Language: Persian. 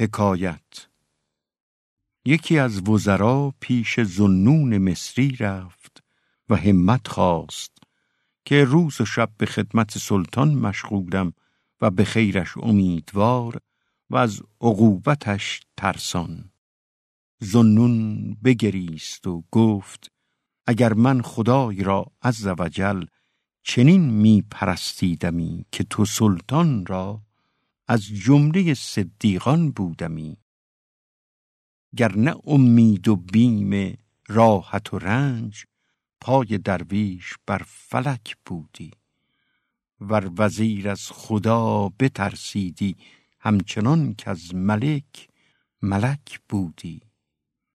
حکایت. یکی از وزرا پیش زنون مصری رفت و همت خواست که روز و شب به خدمت سلطان مشغولم و به خیرش امیدوار و از عقوبتش ترسان. زنون بگریست و گفت اگر من خدای را عز وجل چنین می پرستیدمی که تو سلطان را از جمله صدیقان بودمی. گر نه امید و بیم راحت و رنج پای درویش بر فلک بودی. ور وزیر از خدا بترسیدی همچنان که از ملک ملک بودی.